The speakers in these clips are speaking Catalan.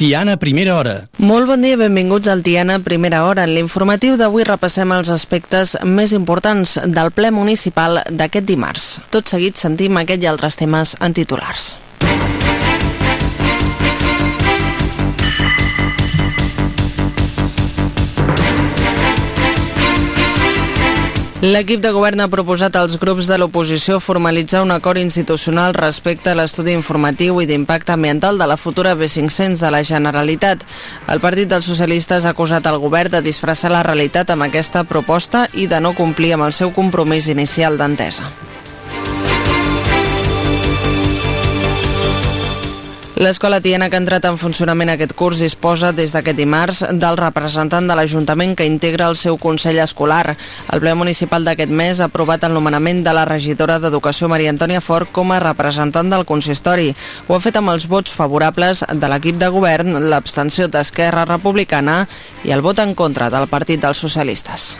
Tiana, primera hora. Molt bon dia, benvinguts al Tiana, primera hora. En l'informatiu d'avui repassem els aspectes més importants del ple municipal d'aquest dimarts. Tot seguit sentim aquest i altres temes en titulars. L'equip de govern ha proposat als grups de l'oposició formalitzar un acord institucional respecte a l'estudi informatiu i d'impacte ambiental de la futura B500 de la Generalitat. El Partit dels Socialistes ha acusat el govern de disfressar la realitat amb aquesta proposta i de no complir amb el seu compromís inicial d'entesa. L'escola Tiana que ha entrat en funcionament aquest curs disposa des d'aquest dimarts del representant de l'Ajuntament que integra el seu Consell Escolar. El ple municipal d'aquest mes ha aprovat el nomenament de la regidora d'Educació Maria Antònia Fort com a representant del consistori. Ho ha fet amb els vots favorables de l'equip de govern, l'abstenció d'Esquerra Republicana i el vot en contra del Partit dels Socialistes.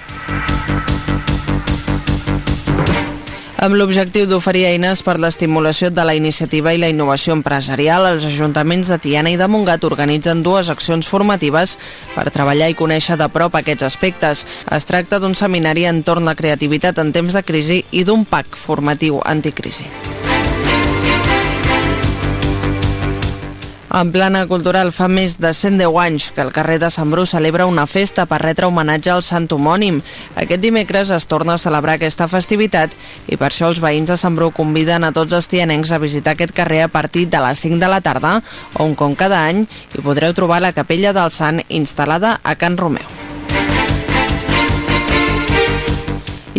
Amb l'objectiu d'oferir eines per l'estimulació de la iniciativa i la innovació empresarial, els ajuntaments de Tiana i de Montgat organitzen dues accions formatives per treballar i conèixer de prop aquests aspectes. Es tracta d'un seminari entorn la creativitat en temps de crisi i d'un PAC formatiu anticrisi. En plana cultural, fa més de 110 anys que el carrer de Sant Bru celebra una festa per retre homenatge al sant homònim. Aquest dimecres es torna a celebrar aquesta festivitat i per això els veïns de Sant Bru conviden a tots els tianencs a visitar aquest carrer a partir de les 5 de la tarda, on, com cada any, hi podreu trobar la capella del sant instal·lada a Can Romeu.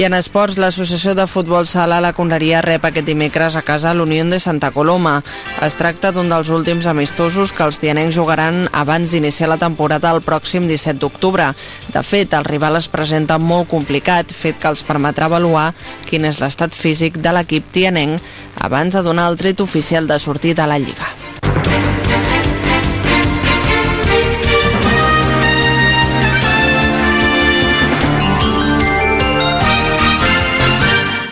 I en esports, l'Associació de Futbol Sala La Conreria rep aquest dimecres a casa l'Unió de Santa Coloma. Es tracta d'un dels últims amistosos que els tianencs jugaran abans d'iniciar la temporada el pròxim 17 d'octubre. De fet, el rival es presenta molt complicat, fet que els permetrà avaluar quin és l'estat físic de l'equip tianenc abans de donar el tret oficial de sortida a la Lliga.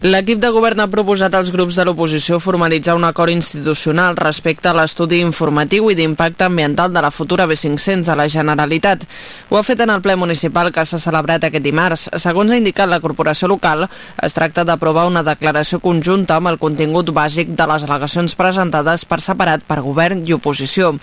L'equip de govern ha proposat als grups de l'oposició formalitzar un acord institucional respecte a l'estudi informatiu i d'impacte ambiental de la futura B500 a la Generalitat. Ho ha fet en el ple municipal que s'ha celebrat aquest dimarts. Segons ha indicat la corporació local, es tracta d'aprovar una declaració conjunta amb el contingut bàsic de les al·legacions presentades per separat per govern i oposició.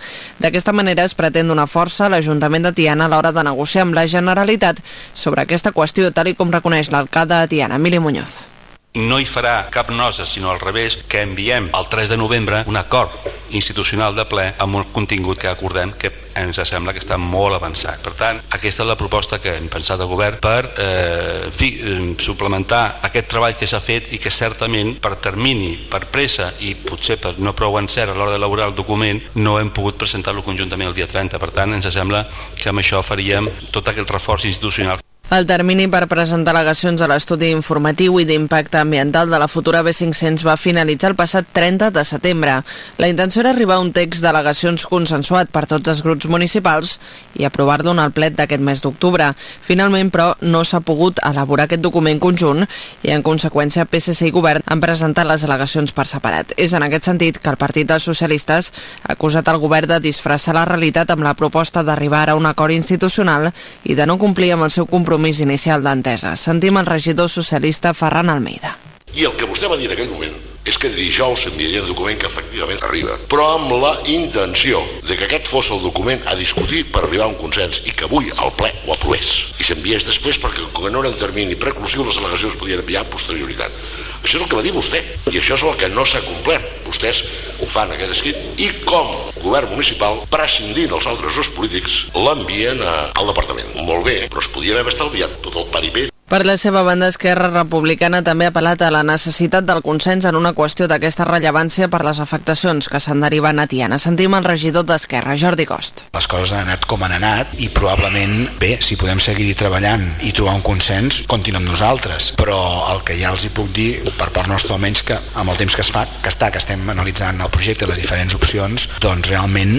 D'aquesta manera es pretén donar força a l'Ajuntament de Tiana a l'hora de negociar amb la Generalitat sobre aquesta qüestió, tal com reconeix l'alcalde de Tiana, Emili Muñoz no hi farà cap nosa, sinó al revés, que enviem el 3 de novembre un acord institucional de ple amb un contingut que acordem que ens sembla que està molt avançat. Per tant, aquesta és la proposta que hem pensat de govern per eh, fi, eh, suplementar aquest treball que s'ha fet i que certament per termini, per pressa i potser per no prou encert a l'hora d'elaborar el document no hem pogut presentar-lo conjuntament el dia 30. Per tant, ens sembla que amb això faríem tot aquest reforç institucional el termini per presentar al·legacions a l'estudi informatiu i d'impacte ambiental de la futura B500 va finalitzar el passat 30 de setembre. La intenció era arribar a un text d'al·legacions consensuat per tots els grups municipals i aprovar-lo en el plet d'aquest mes d'octubre. Finalment, però, no s'ha pogut elaborar aquest document conjunt i, en conseqüència, PSC i Govern han presentat les al·legacions per separat. És en aquest sentit que el Partit dels Socialistes ha acusat el govern de disfressar la realitat amb la proposta d'arribar a un acord institucional i de no complir amb el seu compromís compromís inicial d'entesa. Sentim el regidor socialista Ferran Almeida. I el que vostè va dir en aquell moment és que dijous s'enviaria el document que efectivament arriba, però amb la intenció de que aquest fos el document a discutir per arribar a un consens i que avui el ple ho aprovés. I s'enviés després perquè com que no era un termini preclusiu les al·legacions podien enviar posterioritat. Això és el que va dir vostè i això és el que no s'ha complert. Vostès ho fan aquest escrit i com govern municipal, prescindint els altres dos polítics, l'envien al departament. Molt bé, però es podien haver estalviat tot el paripé per la seva banda, Esquerra Republicana també ha apel·lat a la necessitat del consens en una qüestió d'aquesta rellevància per les afectacions que se'n deriven a Tiana. Sentim el regidor d'Esquerra, Jordi Cost. Les coses han anat com han anat i probablement, bé, si podem seguir treballant i trobar un consens, continuem nosaltres. Però el que ja els hi puc dir, per part nostra almenys, que amb el temps que es fa, que està, que estem analitzant el projecte, les diferents opcions, doncs realment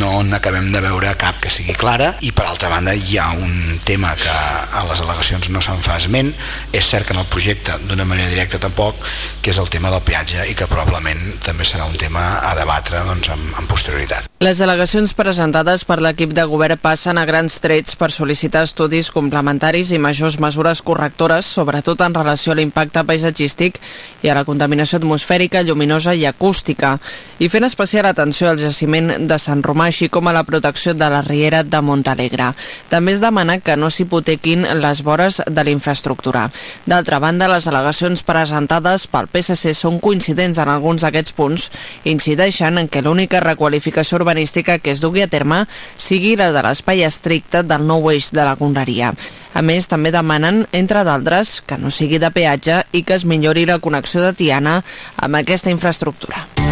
no n'acabem de veure cap que sigui clara i per altra banda hi ha un tema que a les al·legacions no s'ha se'n fa esment és cert que en el projecte d'una manera directa tampoc que és el tema del peatge i que probablement també serà un tema a debatre doncs, amb, amb posterioritat. Les al·legacions presentades per l'equip de govern passen a grans trets per sol·licitar estudis complementaris i majors mesures correctores, sobretot en relació a l'impacte paisatgístic i a la contaminació atmosfèrica, lluminosa i acústica, i fent especial atenció al jaciment de Sant Romà, així com a la protecció de la riera de Montalegre. També es demana que no s'hipotequin les vores de la infraestructura. D'altra banda, les al·legacions presentades pel PSC són coincidents en alguns d'aquests punts i incideixen en que l'única requalificació urbanística que es dugui a terme sigui la de l'espai estricte del nou eix de la Conreria. A més, també demanen, entre d'altres, que no sigui de peatge i que es millori la connexió de Tiana amb aquesta infraestructura.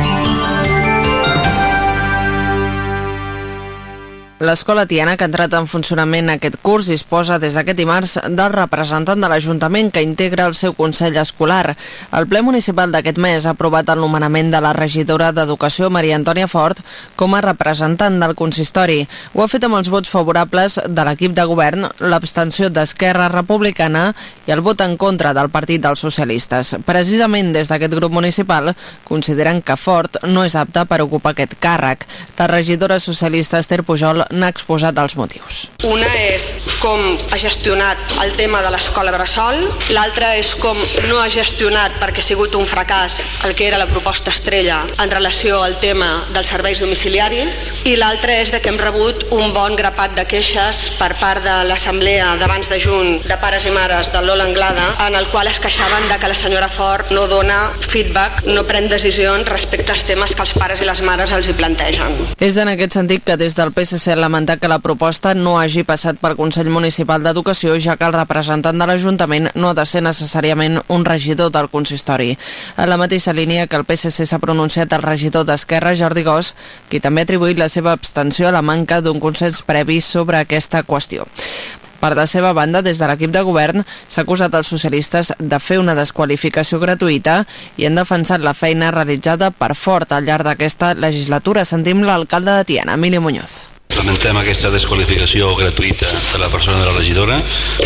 L'escola Tiana, que ha entrat en funcionament aquest curs, disposa des d'aquest dimarts del representant de l'Ajuntament que integra el seu Consell Escolar. El ple municipal d'aquest mes ha aprovat el nomenament de la regidora d'Educació, Maria Antònia Fort, com a representant del consistori. Ho ha fet amb els vots favorables de l'equip de govern, l'abstenció d'Esquerra Republicana i el vot en contra del Partit dels Socialistes. Precisament des d'aquest grup municipal consideren que Fort no és apta per ocupar aquest càrrec. La regidora socialista Esther Pujol n'ha exposat els motius. Una és com ha gestionat el tema de l'escola Bressol, l'altra és com no ha gestionat perquè ha sigut un fracàs el que era la proposta estrella en relació al tema dels serveis domiciliaris i l'altra és de que hem rebut un bon grapat de queixes per part de l'assemblea d'abans de juny de pares i mares de l'Ola Anglada en el qual es queixaven de que la senyora Fort no dona feedback, no pren decisions respecte als temes que els pares i les mares els hi plantegen. És en aquest sentit que des del PSC lamentar que la proposta no hagi passat pel Consell Municipal d'Educació, ja que el representant de l'Ajuntament no ha de ser necessàriament un regidor del consistori. En la mateixa línia que el PSC s'ha pronunciat el regidor d'Esquerra, Jordi Gós, qui també ha atribuït la seva abstenció a la manca d'un consens previ sobre aquesta qüestió. Per la seva banda, des de l'equip de govern s'ha acusat els socialistes de fer una desqualificació gratuïta i han defensat la feina realitzada per Fort al llarg d'aquesta legislatura. Sentim l'alcalde de Tiana, Emili Muñoz. Lamentem aquesta desqualificació gratuïta de la persona de la regidora.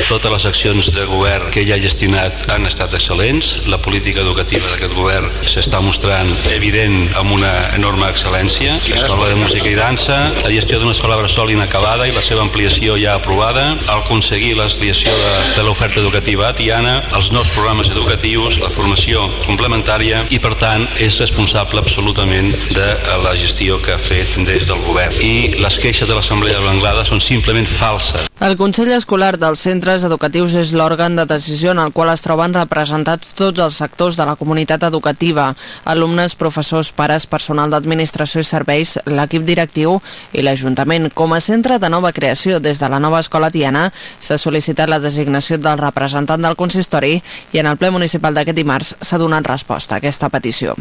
Totes les accions de govern que ella ha gestionat han estat excel·lents. La política educativa d'aquest govern s'està mostrant evident amb una enorme excel·lència. L'escola de música i dansa, la gestió d'una escola bressol inacabada i la seva ampliació ja aprovada, el aconseguir l'ampliació de, de l'oferta educativa a Tiana, els nous programes educatius, la formació complementària i, per tant, és responsable absolutament de la gestió que ha fet des del govern. I les queixes de l'Assemblea de l'Anglada són simplement falses. El Consell Escolar dels Centres Educatius és l'òrgan de decisió en el qual es troben representats tots els sectors de la comunitat educativa, alumnes, professors, pares, personal d'administració i serveis, l'equip directiu i l'Ajuntament. Com a centre de nova creació des de la nova escola Tiana, s'ha sol·licitat la designació del representant del consistori i en el ple municipal d'aquest dimarts s'ha donat resposta a aquesta petició.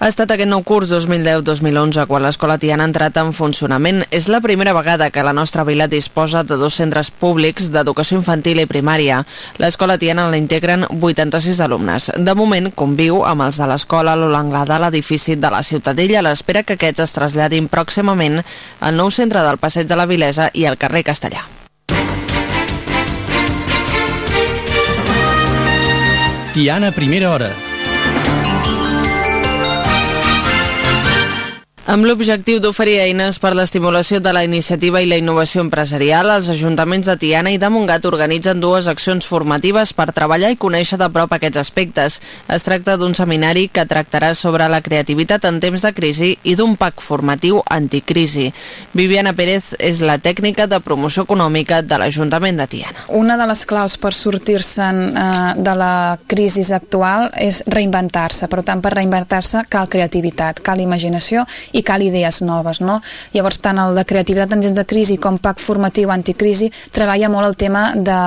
Ha estat aquest nou curs 2010-2011 quan l'escola Tiana ha entrat en funcionament. És la primera vegada que la nostra vila disposa de dos centres públics d'educació infantil i primària. L'escola Tiana la integren 86 alumnes. De moment conviu amb els de l'escola L'Olanglada a l'edifici de la Ciutadella a l'espera que aquests es traslladin pròximament al nou centre del Passeig de la Vilesa i al carrer Castellà. Tiana, primera hora. Amb l'objectiu d'oferir eines per l'estimulació de la iniciativa i la innovació empresarial, els ajuntaments de Tiana i de Montgat organitzen dues accions formatives per treballar i conèixer de prop aquests aspectes. Es tracta d'un seminari que tractarà sobre la creativitat en temps de crisi i d'un pack formatiu anticrisi. Viviana Pérez és la tècnica de promoció econòmica de l'Ajuntament de Tiana. Una de les claus per sortir-se'n eh, de la crisi actual és reinventar-se. Per tant, per reinventar-se cal creativitat, cal imaginació i i cal idees noves, no? Llavors, tant el de creativitat en temps de crisi com PAC formatiu anticrisi treballa molt el tema de,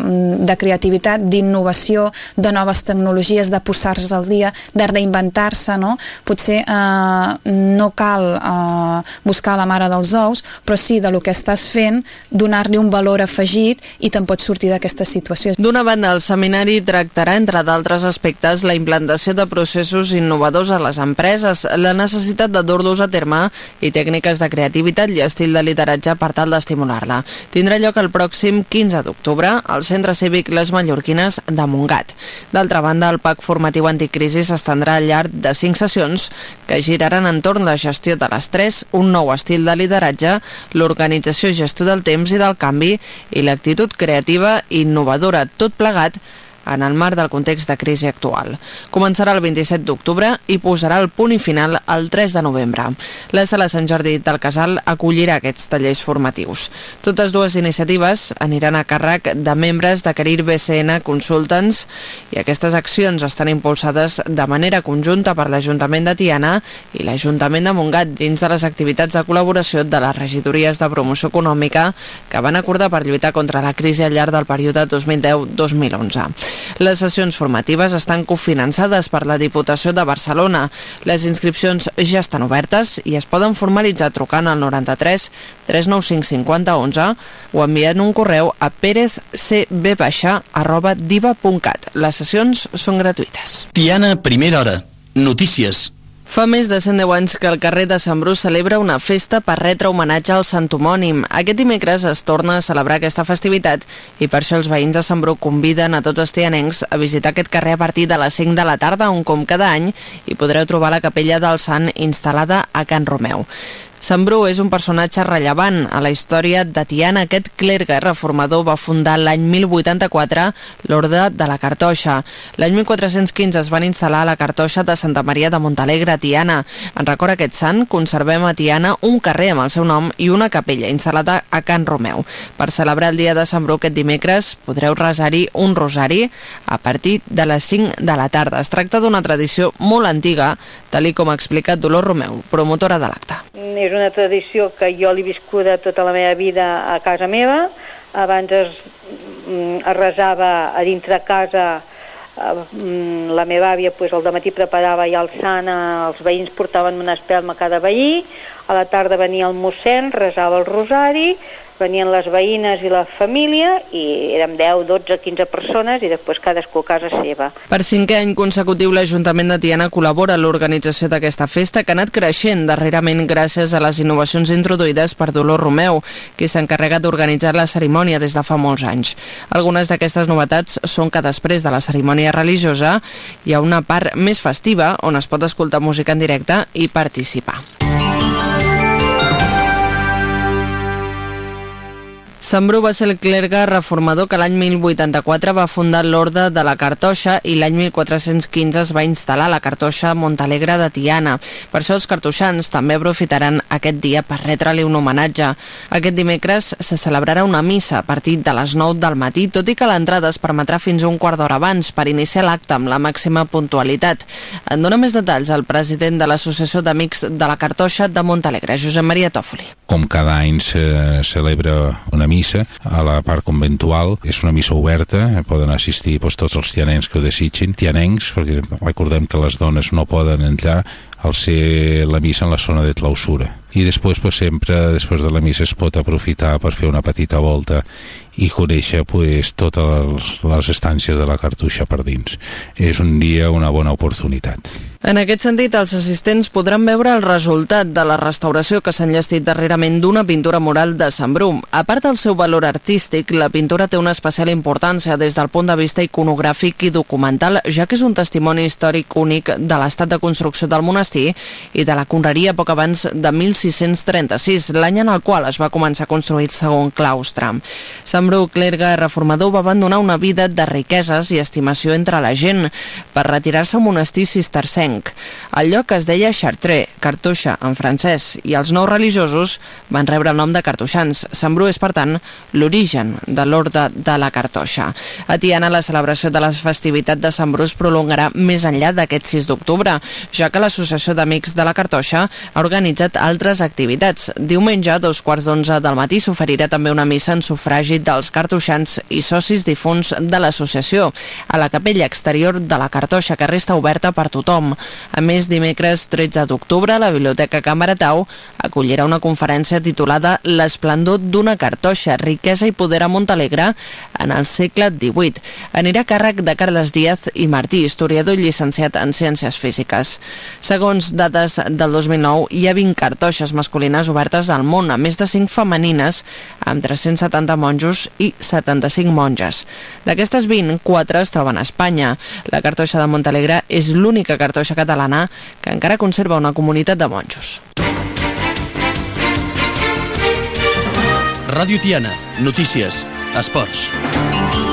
mm, de creativitat, d'innovació, de noves tecnologies, de posar-se al dia, de reinventar-se, no? Potser eh, no cal eh, buscar la mare dels ous, però sí de lo que estàs fent, donar-li un valor afegit i te'n pots sortir d'aquesta situació. D'una banda, el seminari tractarà, entre d'altres aspectes, la implantació de processos innovadors a les empreses, la necessitat de dur-los a terme i tècniques de creativitat i estil de lideratge per tal d'estimular-la. Tindrà lloc el pròxim 15 d'octubre al Centre Cívic Les Mallorquines de Montgat. D'altra banda, el PAC formatiu anticrisi s'estendrà al llarg de cinc sessions que giraran entorn la gestió de l'estrès, un nou estil de lideratge, l'organització i gestió del temps i del canvi i l'actitud creativa i innovadora, tot plegat en el marc del context de crisi actual. Començarà el 27 d'octubre i posarà el punt i final el 3 de novembre. La Sala Sant Jordi del Casal acollirà aquests tallers formatius. Totes dues iniciatives aniran a càrrec de membres de Carir BCN Consultants i aquestes accions estan impulsades de manera conjunta per l'Ajuntament de Tiana i l'Ajuntament de Montgat dins de les activitats de col·laboració de les regidories de promoció econòmica que van acordar per lluitar contra la crisi al llarg del període 2010-2011. Les sessions formatives estan cofinançades per la Diputació de Barcelona. Les inscripcions ja estan obertes i es poden formalitzar trucant al 93 395 50 11 o enviant un correu a perezcb.diva.cat. Les sessions són gratuïtes. Tiana, primera hora. Notícies. Fa més de 110 anys que el carrer de Sant Bru celebra una festa per retre homenatge al Sant Homònim. Aquest dimecres es torna a celebrar aquesta festivitat i per això els veïns de Sant Bru conviden a tots els tianencs a visitar aquest carrer a partir de les 5 de la tarda, on com cada any hi podreu trobar la capella del Sant instal·lada a Can Romeu. Sant Bru és un personatge rellevant a la història de Tiana. Aquest clergue reformador va fundar l'any 1084 l'Orde de la Cartoixa. L'any 1415 es van instal·lar a la Cartoixa de Santa Maria de Montalegre, Tiana. En record aquest sant, conservem a Tiana un carrer amb el seu nom i una capella instal·lada a Can Romeu. Per celebrar el dia de Sant Bru aquest dimecres podreu resar-hi un rosari a partir de les 5 de la tarda. Es tracta d'una tradició molt antiga, tal com ha explicat Dolors Romeu, promotora de l'acte. És una tradició que jo l'he viscuda tota la meva vida a casa meva. Abans es, mm, es resava a dintre casa mm, la meva àvia pues, al matí preparava ja el sant, els veïns portaven una espelma cada veí, a la tarda venia el mossèn, resava el rosari, venien les veïnes i la família i érem 10, 12, 15 persones i després cadascú a casa seva. Per cinquè any consecutiu l'Ajuntament de Tiana col·labora a l'organització d'aquesta festa que ha anat creixent darrerament gràcies a les innovacions introduïdes per Dolor Romeu, qui s'ha encarregat d'organitzar la cerimònia des de fa molts anys. Algunes d'aquestes novetats són que després de la cerimònia religiosa hi ha una part més festiva on es pot escoltar música en directe i participar. Sant Bru va ser el clergue reformador que l'any 1084 va fundar l'Orde de la Cartoixa i l'any 1415 es va instal·lar la Cartoixa Montalegre de Tiana. Per això els cartoixans també aprofitaran aquest dia per retre-li un homenatge. Aquest dimecres se celebrarà una missa a partir de les 9 del matí, tot i que l'entrada es permetrà fins un quart d'hora abans per iniciar l'acte amb la màxima puntualitat. En dona més detalls el president de l'Associació d'Amics de la Cartoixa de Montalegre, Josep Maria Tòfoli. Com cada any se celebra una missa a la part conventual. És una missa oberta, eh, poden assistir doncs, tots els tianencs que ho desitgin, tianencs, perquè recordem que les dones no poden entrar al ser la missa en la zona de clausura. I després, pues, sempre, després de la missa, es pot aprofitar per fer una petita volta i conèixer pues, totes les estàncies de la cartuixa per dins. És un dia una bona oportunitat. En aquest sentit, els assistents podran veure el resultat de la restauració que s'ha enllestit darrerament d'una pintura mural de Sant Brum. A part del seu valor artístic, la pintura té una especial importància des del punt de vista iconogràfic i documental, ja que és un testimoni històric únic de l'estat de construcció del monestir i de la conreria poc abans de 1636, l'any en el qual es va començar a construir el segon claustre. Sant Bru, clergue reformador, va abandonar una vida de riqueses i estimació entre la gent per retirar-se a un monestir cistercenc Cardedeuenc. El lloc es deia Chartres, Cartoixa, en francès, i els nous religiosos van rebre el nom de cartoixans. Sant Bru és, per tant, l'origen de l'orde de la cartoixa. A Tiana, la celebració de la festivitat de Sant Bru es prolongarà més enllà d'aquest 6 d'octubre, ja que l'Associació d'Amics de la Cartoixa ha organitzat altres activitats. Diumenge, a dos quarts d'onze del matí, s'oferirà també una missa en sufragi dels cartoixans i socis difunts de l'associació, a la capella exterior de la Cartoixa, que resta oberta per tothom. A més, dimecres 13 d'octubre, la Biblioteca Camaratau acollirà una conferència titulada L'esplendor d'una cartoixa, riquesa i poder a Montalegre en el segle XVIII. Anirà a càrrec de Carles Díaz i Martí, historiador llicenciat en Ciències Físiques. Segons dades del 2009, hi ha 20 cartoixes masculines obertes al món, a més de 5 femenines, amb 370 monjos i 75 monges. D'aquestes 20, 4 es troben a Espanya. La cartoixa de Montalegre és l'única cartoixa catalana que encara conserva una comunitat de monjos. Ràdio Tiana, notícies, esports.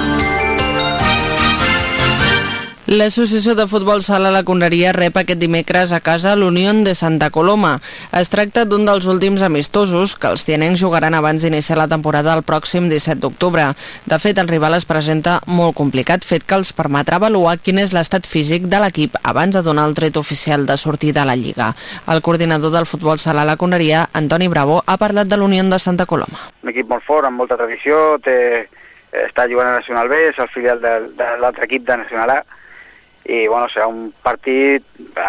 L'Associació de Futbol Sala La Conreria rep aquest dimecres a casa l'Unió de Santa Coloma. Es tracta d'un dels últims amistosos que els tianencs jugaran abans d'iniciar la temporada el pròxim 17 d'octubre. De fet, el rival es presenta molt complicat, fet que els permetrà avaluar quin és l'estat físic de l'equip abans de donar el tret oficial de sortida a la Lliga. El coordinador del Futbol Sala La Conreria, Antoni Bravo, ha parlat de l'Unió de Santa Coloma. Un equip molt fort, amb molta tradició, té, està jugant a Nacional B, és el filial de, de l'altre equip de Nacional A, i bueno, serà un partit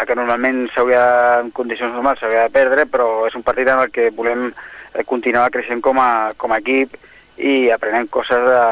que normalment s'hauria en condicions normals s'hauria de perdre, però és un partit en el que volem eh, continuar creixent com a, com a equip i aprenent coses de,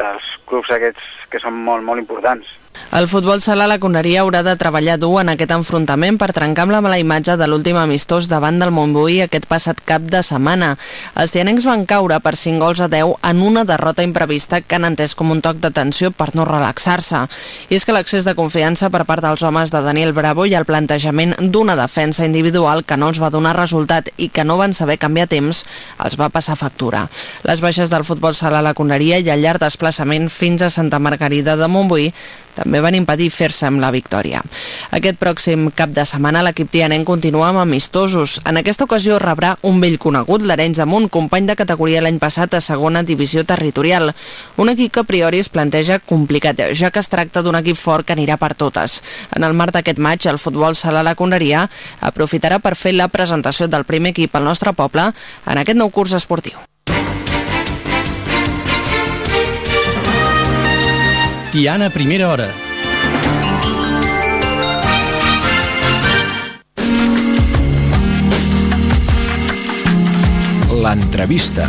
dels clubs aquests que són molt, molt importants. El futbol sala la Conneria haurà de treballar dur en aquest enfrontament per trencar amb la mala imatge de l'últim amistós davant del Montbui aquest passat cap de setmana. Els tianencs van caure per 5 gols a 10 en una derrota imprevista que han entès com un toc d'atenció per no relaxar-se. I és que l'accés de confiança per part dels homes de Daniel Bravo i el plantejament d'una defensa individual que no els va donar resultat i que no van saber canviar temps els va passar factura. Les baixes del futbol sala la Conneria i el llarg desplaçament fins a Santa Margarida de Montbui també van impedir fer-se amb la victòria. Aquest pròxim cap de setmana l'equip tianenc continua amb amistosos. En aquesta ocasió rebrà un vell conegut, l'Arenys Amunt, company de categoria l'any passat a segona divisió territorial. Un equip que a priori es planteja complicat, ja que es tracta d'un equip fort que anirà per totes. En el marc d'aquest maig, el futbol sala la Conreria aprofitarà per fer la presentació del primer equip al nostre poble en aquest nou curs esportiu. Tiana, primera hora. L'entrevista.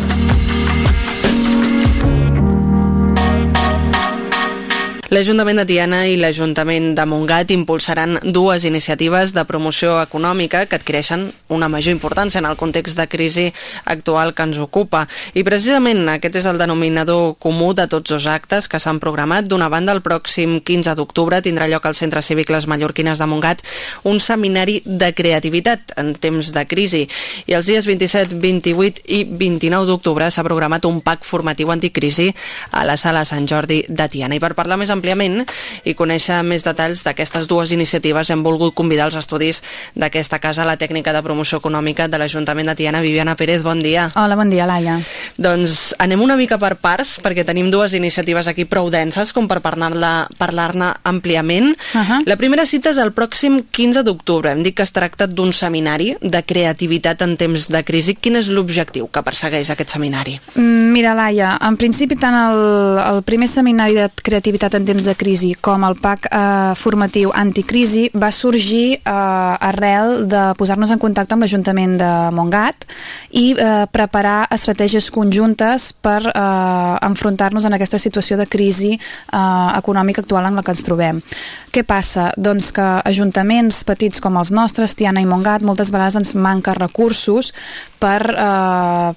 L'Ajuntament de Tiana i l'Ajuntament de Montgat impulsaran dues iniciatives de promoció econòmica que adquireixen una major importància en el context de crisi actual que ens ocupa. I precisament aquest és el denominador comú de tots dos actes que s'han programat. D'una banda, el pròxim 15 d'octubre tindrà lloc al Centre Cívic Les Mallorquines de Montgat un seminari de creativitat en temps de crisi. I els dies 27, 28 i 29 d'octubre s'ha programat un PAC formatiu anticrisi a la Sala Sant Jordi de Tiana. I per parlar més àmpliament i conèixer més detalls d'aquestes dues iniciatives hem volgut convidar als estudis d'aquesta casa la tècnica de promoció econòmica de l'Ajuntament de Tiana, Viviana Pérez, bon dia. Hola, bon dia, Laia. Doncs anem una mica per parts, perquè tenim dues iniciatives aquí prou denses com per parlar-ne parlar àmpliament. Uh -huh. La primera cita és el pròxim 15 d'octubre. Hem dit que es tracta d'un seminari de creativitat en temps de crisi. Quin és l'objectiu que persegueix aquest seminari? Mira, Laia, en principi tant el, el primer seminari de creativitat en temps de crisi com el PAC eh, formatiu anticrisi va sorgir eh, arrel de posar-nos en contacte amb l'Ajuntament de Montgat i eh, preparar estratègies conjuntes per eh, enfrontar-nos en aquesta situació de crisi eh, econòmica actual en la que ens trobem. Què passa? Doncs que ajuntaments petits com els nostres, Tiana i Montgat, moltes vegades ens manca recursos per eh,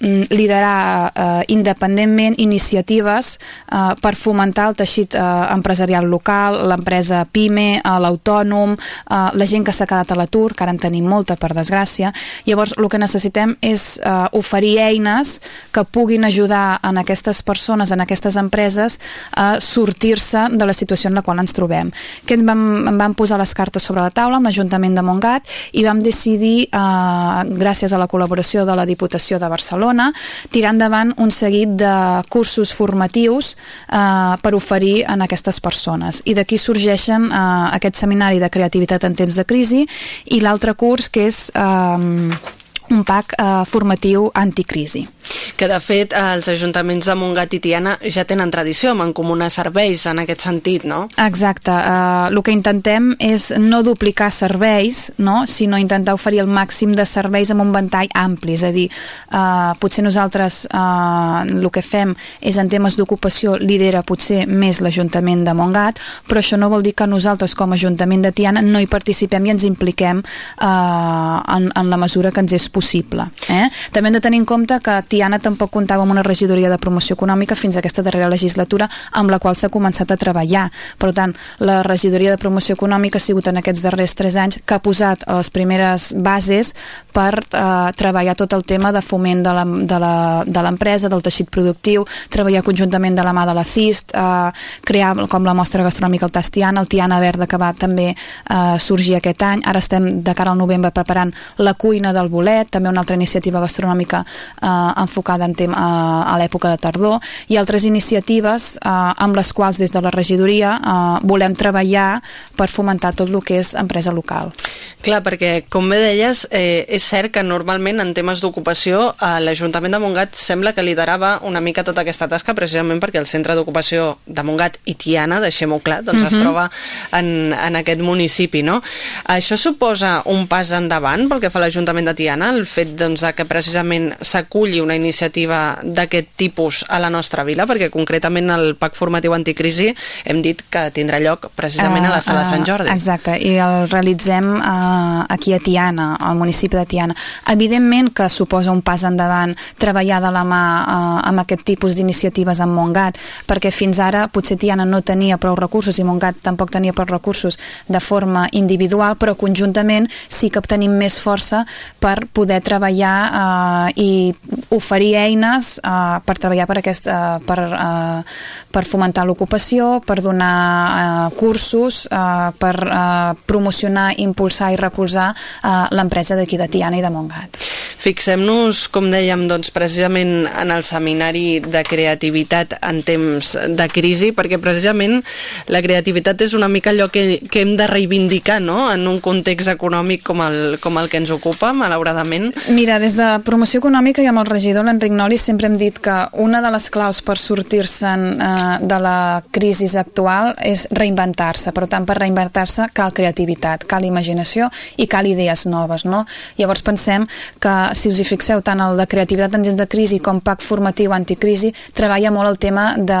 liderar eh, independentment iniciatives eh, per fomentar el teixit eh, empresarial local, l'empresa PIME, eh, l'autònom, eh, la gent que s'ha quedat a l'atur, que ara en tenim molta per desgràcia. Llavors el que necessitem és eh, oferir eines que puguin ajudar en aquestes persones, en aquestes empreses a sortir-se de la situació en la qual ens trobem. Que vam, vam posar les cartes sobre la taula amb l'Ajuntament de Montgat i vam decidir, eh, gràcies a la col·laboració de la Diputació de Barcelona, Barcelona, tirar endavant un seguit de cursos formatius eh, per oferir en aquestes persones. I d'aquí sorgeixen eh, aquest seminari de creativitat en temps de crisi i l'altre curs que és... Eh, un PAC eh, formatiu anticrisi. Que de fet els ajuntaments de Montgat i Tiana ja tenen tradició en comunar serveis en aquest sentit, no? Exacte. Uh, el que intentem és no duplicar serveis, no? sinó intentar oferir el màxim de serveis amb un ventall ampli. És a dir, uh, potser nosaltres uh, el que fem és en temes d'ocupació lidera potser més l'Ajuntament de Montgat, però això no vol dir que nosaltres com a Ajuntament de Tiana no hi participem i ens impliquem uh, en, en la mesura que ens és possible. Eh? També hem de tenir en compte que Tiana tampoc comptava amb una regidoria de promoció econòmica fins a aquesta darrera legislatura amb la qual s'ha començat a treballar. Per tant, la regidoria de promoció econòmica ha sigut en aquests darrers tres anys que ha posat les primeres bases per eh, treballar tot el tema de foment de l'empresa, de del teixit productiu, treballar conjuntament de la mà de la CIST, eh, crear com la mostra gastronòmica el Tastiana, el Tiana Verda que va també eh, sorgir aquest any. Ara estem de cara al novembre preparant la cuina del bolet, també una altra iniciativa gastronòmica eh, enfocada en tema, eh, a l'època de tardor, i altres iniciatives eh, amb les quals des de la regidoria eh, volem treballar per fomentar tot el que és empresa local. Clar, perquè, com bé deies, eh, és cert que normalment en temes d'ocupació eh, l'Ajuntament de Montgat sembla que liderava una mica tota aquesta tasca precisament perquè el centre d'ocupació de Montgat i Tiana, deixem-ho clar, doncs uh -huh. es mhm. troba en, en aquest municipi, no? Això suposa un pas endavant pel que fa a l'Ajuntament de Tiana, el fet doncs, que precisament s'aculli una iniciativa d'aquest tipus a la nostra vila, perquè concretament el PAC formatiu anticrisi hem dit que tindrà lloc precisament uh, a la sala uh, Sant Jordi. Exacte, i el realitzem uh, aquí a Tiana, al municipi de Tiana. Evidentment que suposa un pas endavant treballar de la mà uh, amb aquest tipus d'iniciatives amb Montgat, perquè fins ara potser Tiana no tenia prou recursos i Montgat tampoc tenia prou recursos de forma individual, però conjuntament sí que tenim més força per poder treballar eh, i oferir eines eh, per treballar per, aquest, eh, per, eh, per fomentar l'ocupació, per donar eh, cursos, eh, per eh, promocionar, impulsar i recolzar eh, l'empresa d'aquí de Tiana i de Montgat. Fixem-nos, com dèiem, doncs, precisament en el seminari de creativitat en temps de crisi, perquè precisament la creativitat és una mica allò que, que hem de reivindicar no? en un context econòmic com el, com el que ens ocupa, malauradament. Mira, des de promoció econòmica i amb el regidor, l'Enric Noli, sempre hem dit que una de les claus per sortir-se'n eh, de la crisi actual és reinventar-se. Per tant, per reinventar-se cal creativitat, cal imaginació i cal idees noves. No? Llavors pensem que si us hi fixeu, tant el de creativitat en temps de crisi com PAC formatiu anticrisi, treballa molt el tema de,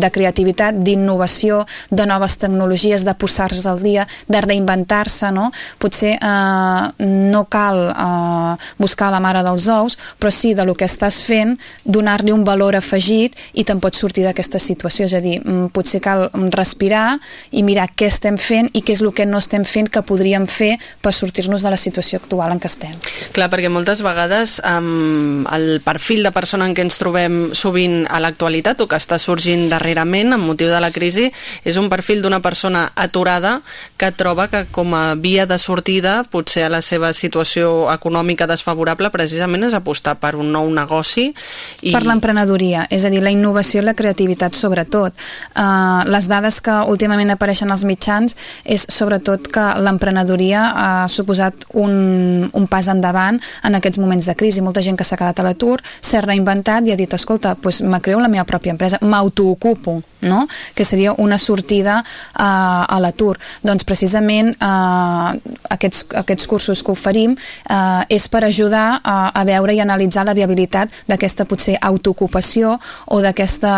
de creativitat, d'innovació, de noves tecnologies, de posar-se al dia, de reinventar-se, no? Potser eh, no cal eh, buscar la mare dels ous, però sí de lo que estàs fent, donar-li un valor afegit i te'n pots sortir d'aquesta situació. És a dir, mm, potser cal respirar i mirar què estem fent i què és el que no estem fent que podríem fer per sortir-nos de la situació actual en què estem. Clar, perquè moltes vegades um, el perfil de persona en què ens trobem sovint a l'actualitat o que està sorgint darrerament amb motiu de la crisi és un perfil d'una persona aturada que troba que com a via de sortida potser a la seva situació econòmica desfavorable precisament és apostar per un nou negoci i... Per l'emprenedoria, és a dir, la innovació i la creativitat sobretot. Uh, les dades que últimament apareixen als mitjans és sobretot que l'emprenedoria ha suposat un, un pas endavant en aquests moments de crisi. Molta gent que s'ha quedat a l'atur s'ha reinventat i ha dit, escolta, doncs me creo la meva pròpia empresa, m'autoocupo, no? que seria una sortida uh, a l'atur. Doncs precisament uh, aquests, aquests cursos que oferim uh, és per ajudar a, a veure i analitzar la viabilitat d'aquesta potser autoocupació o d'aquesta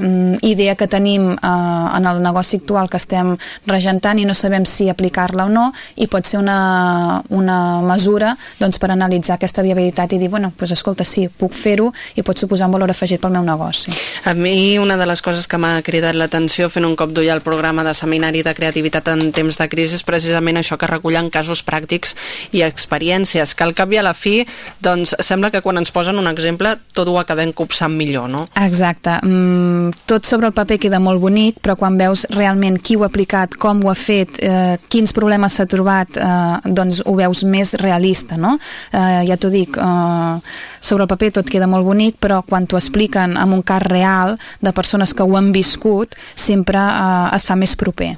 uh, idea que tenim uh, en el negoci actual que estem regentant i no sabem si aplicar-la o no i pot ser una, una mesura doncs, per analitzar aquesta viabilitat i dir, bueno, pues, escolta, sí, puc fer-ho i pot suposar un valor afegit pel meu negoci. A mi una de les coses que m'ha cridat l'atenció fent un cop d'ull al programa de seminari de creativitat en temps de crisi és precisament això que recullen casos pràctics i experiències, que al cap i a la fi doncs sembla que quan ens posen un exemple tot ho acabem copsant millor, no? Exacte. Mm, tot sobre el paper queda molt bonic, però quan veus realment qui ho ha aplicat, com ho ha fet, eh, quins problemes s'ha trobat, eh, doncs ho veus més realista, no? eh, ja t'ho dic, eh, sobre el paper tot queda molt bonic, però quan t'ho expliquen amb un cas real de persones que ho han viscut, sempre eh, es fa més proper.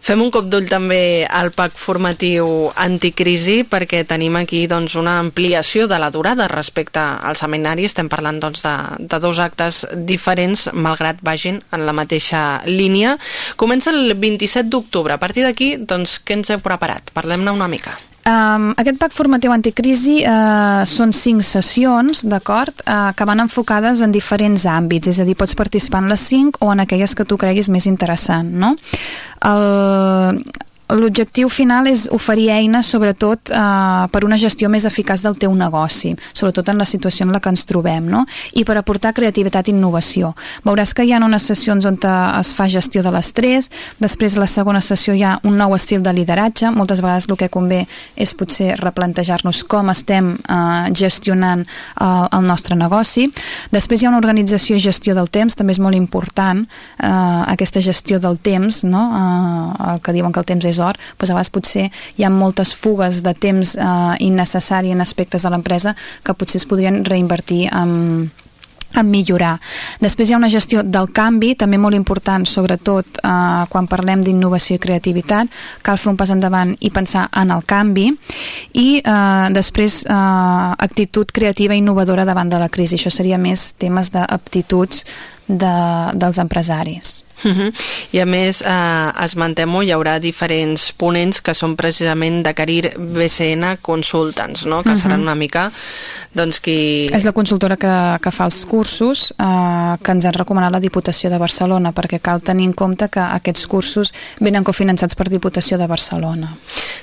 Fem un cop d'ull també al PAC formatiu anticrisi perquè tenim aquí doncs, una ampliació de la durada respecte al seminari. Estem parlant doncs, de, de dos actes diferents, malgrat vagin en la mateixa línia. Comença el 27 d'octubre. A partir d'aquí, doncs, què ens heu preparat? Parlem-ne una mica. Um, aquest PAC formatiu anticrisi uh, són cinc sessions, d'acord, uh, que van enfocades en diferents àmbits, és a dir, pots participar en les cinc o en aquelles que tu creguis més interessant, no? El, L'objectiu final és oferir eines, sobretot, eh, per una gestió més eficaç del teu negoci, sobretot en la situació en la que ens trobem, no? i per aportar creativitat i innovació. Veuràs que hi ha unes sessions on es fa gestió de l'estrès, després la segona sessió hi ha un nou estil de lideratge, moltes vegades el que convé és potser replantejar-nos com estem eh, gestionant eh, el nostre negoci. Després hi ha una organització i gestió del temps, també és molt important eh, aquesta gestió del temps, no? eh, el que diuen que el temps és or, doncs a vegades potser hi ha moltes fugues de temps eh, innecessari en aspectes de l'empresa que potser es podrien reinvertir en, en millorar. Després hi ha una gestió del canvi, també molt important, sobretot eh, quan parlem d'innovació i creativitat, cal fer un pas endavant i pensar en el canvi, i eh, després eh, actitud creativa i innovadora davant de la crisi. Això seria més temes d'aptituds de, dels empresaris. Uh -huh. I a més, eh, esmentem-ho, hi haurà diferents ponents que són precisament de Carir BCN Consultants, no? que uh -huh. seran una mica doncs, qui... És la consultora que, que fa els cursos eh, que ens han recomanat la Diputació de Barcelona perquè cal tenir en compte que aquests cursos venen cofinançats per Diputació de Barcelona.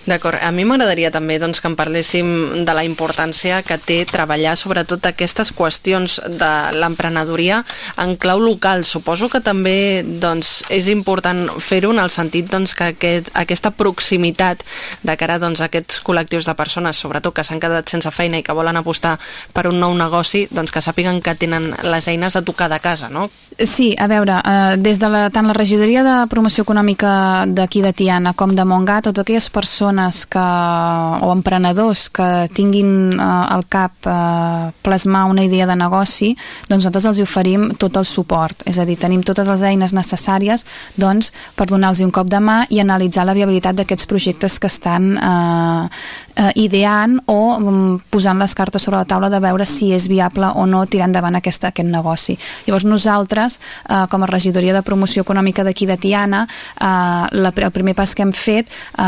D'acord, a mi m'agradaria també doncs, que en parléssim de la importància que té treballar sobretot aquestes qüestions de l'emprenedoria en clau local. Suposo que també doncs, doncs, és important fer-ho en el sentit doncs, que aquest, aquesta proximitat de cara doncs, a aquests col·lectius de persones, sobretot que s'han quedat sense feina i que volen apostar per un nou negoci, doncs que sàpiguen que tenen les eines a tocar de casa, no? Sí, a veure, eh, des de la, tant la regidoria de promoció econòmica d'aquí de Tiana com de Montgat, totes aquelles persones que, o emprenedors que tinguin eh, al cap eh, plasmar una idea de negoci, doncs nosaltres els oferim tot el suport, és a dir, tenim totes les eines necessàries necessàries doncs, per donar-los un cop de mà i analitzar la viabilitat d'aquests projectes que estan eh, eh, ideant o um, posant les cartes sobre la taula de veure si és viable o no tirar endavant aquesta, aquest negoci. Llavors nosaltres, eh, com a regidoria de promoció econòmica d'aquí de Tiana, eh, la, el primer pas que hem fet eh,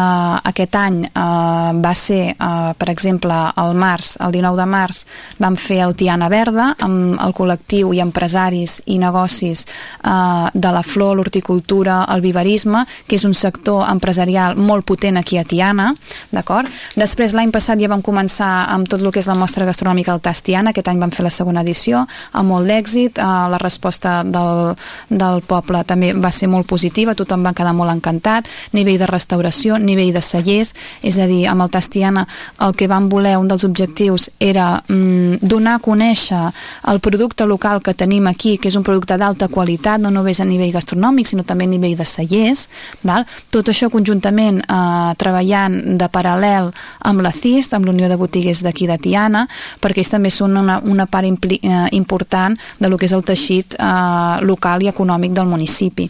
aquest any eh, va ser, eh, per exemple, el març, el 19 de març, vam fer el Tiana Verda amb el col·lectiu i empresaris i negocis eh, de la flor, l'horticultura, el viverisme, que és un sector empresarial molt potent aquí a Tiana, d'acord? Després l'any passat ja vam començar amb tot el que és la mostra gastronòmica del Tastiana, aquest any vam fer la segona edició, amb molt d'èxit, eh, la resposta del, del poble també va ser molt positiva, tothom va quedar molt encantat, nivell de restauració, nivell de cellers, és a dir, amb el Tastiana el que vam voler, un dels objectius era mm, donar a conèixer el producte local que tenim aquí, que és un producte d'alta qualitat, no només a nivell gastronòmic, sinó també a nivell de cellers. Val? Tot això conjuntament eh, treballant de paral·lel amb la CIST, amb l'Unió de Botiguers d'aquí de Tiana, perquè ells també són una, una part impli, eh, important de lo que és el teixit eh, local i econòmic del municipi.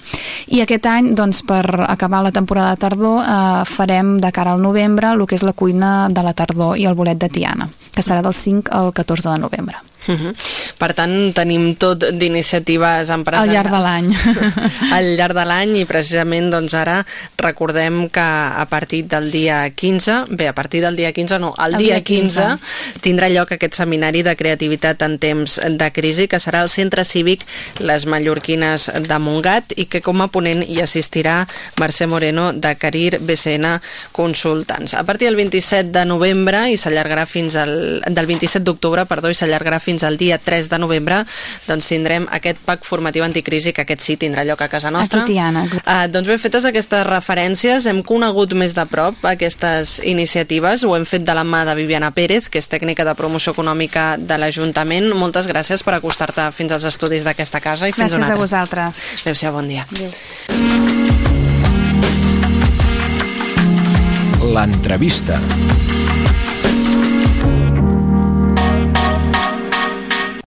I aquest any, doncs, per acabar la temporada de tardor, eh, farem de cara al novembre el que és la cuina de la tardor i el bolet de Tiana, que serà del 5 al 14 de novembre. Uh -huh. Per tant, tenim tot d'iniciatives empresarials. Al llarg de l'any. Al llarg de l'any i precisament doncs ara recordem que a partir del dia 15, bé, a partir del dia 15 no, el, el dia, dia 15, 15 tindrà lloc aquest seminari de creativitat en temps de crisi que serà al Centre Cívic Les Mallorquines de Montgat i que com a ponent hi assistirà Mercè Moreno de Carir BCN Consultants. A partir del 27 de novembre i s'allargarà fins al del 27 d'octubre, perdó, i s'allargarà fins al dia 3 de novembre doncs tindrem aquest PAC formatiu anticrisi que aquest sí tindrà lloc a casa nostra. Aquí Tiana. Uh, doncs ben fetes aquestes referències, hem conegut més de prop aquestes iniciatives, ho hem fet de la mà de Viviana Pérez, que és tècnica de promoció econòmica de l'Ajuntament. Moltes gràcies per acostar-te fins als estudis d'aquesta casa i fins gràcies a vosaltres. Adéu-siau, bon dia. Adéu. L'entrevista.